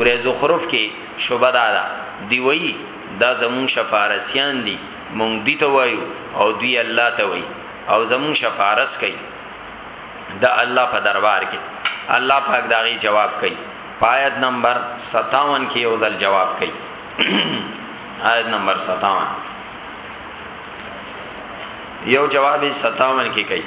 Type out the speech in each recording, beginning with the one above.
سوره زخرف کې شبه دا ده دوی وایي دا زموږ شفارسیان دي موږ دوی ته وایو او دوی الله ته وایي او زموږ شفارس کوي د الله په دربار کې الله پاک داغي جواب کوي پایت نمبر 57 کې یو ځل جواب کوي آیت نمبر 57 یو جواب 57 کې کوي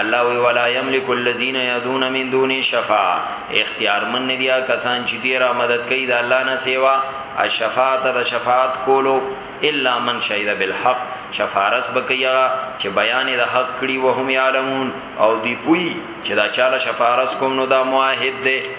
الله وی ولا یملک الذین یدون من دون شفاعه اختیار من نه دیا کسان چې دی را مدد کوي د الله نه سیوا الشفاعت د شفاعت کولو الا من شهد بالحق شفارس بکیا چې بیان د حق کړي وهم یعلمون او دی پوی چې دا چاله شفارس کوم نو دا معاهد ده